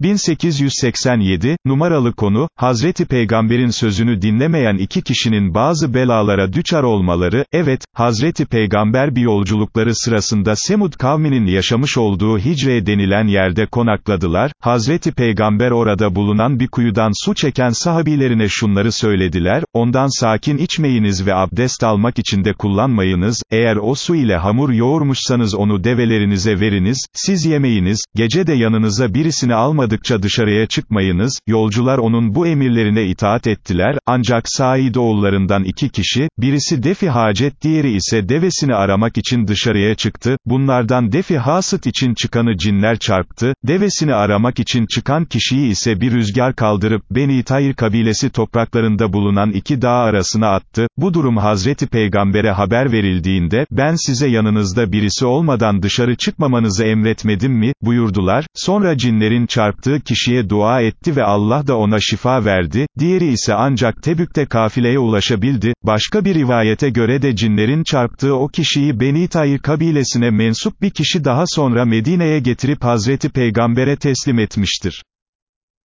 1887, numaralı konu, Hazreti Peygamber'in sözünü dinlemeyen iki kişinin bazı belalara düçar olmaları, evet, Hazreti Peygamber bir yolculukları sırasında Semud kavminin yaşamış olduğu Hicre denilen yerde konakladılar, Hazreti Peygamber orada bulunan bir kuyudan su çeken sahabilerine şunları söylediler, ondan sakin içmeyiniz ve abdest almak için de kullanmayınız, eğer o su ile hamur yoğurmuşsanız onu develerinize veriniz, siz yemeyiniz, gece de yanınıza birisini almadınız, olmadıkça dışarıya çıkmayınız, yolcular onun bu emirlerine itaat ettiler, ancak Said oğullarından iki kişi, birisi Defi Hacet diğeri ise devesini aramak için dışarıya çıktı, bunlardan Defi Hasıt için çıkanı cinler çarptı, devesini aramak için çıkan kişiyi ise bir rüzgar kaldırıp Beni Tayr kabilesi topraklarında bulunan iki dağ arasına attı, bu durum Hazreti Peygamber'e haber verildiğinde, ben size yanınızda birisi olmadan dışarı çıkmamanızı emretmedim mi, buyurdular, sonra cinlerin çarptı, çarptığı kişiye dua etti ve Allah da ona şifa verdi, diğeri ise ancak Tebük'te kafileye ulaşabildi, başka bir rivayete göre de cinlerin çarptığı o kişiyi Beni Tayr kabilesine mensup bir kişi daha sonra Medine'ye getirip Hazreti Peygamber'e teslim etmiştir.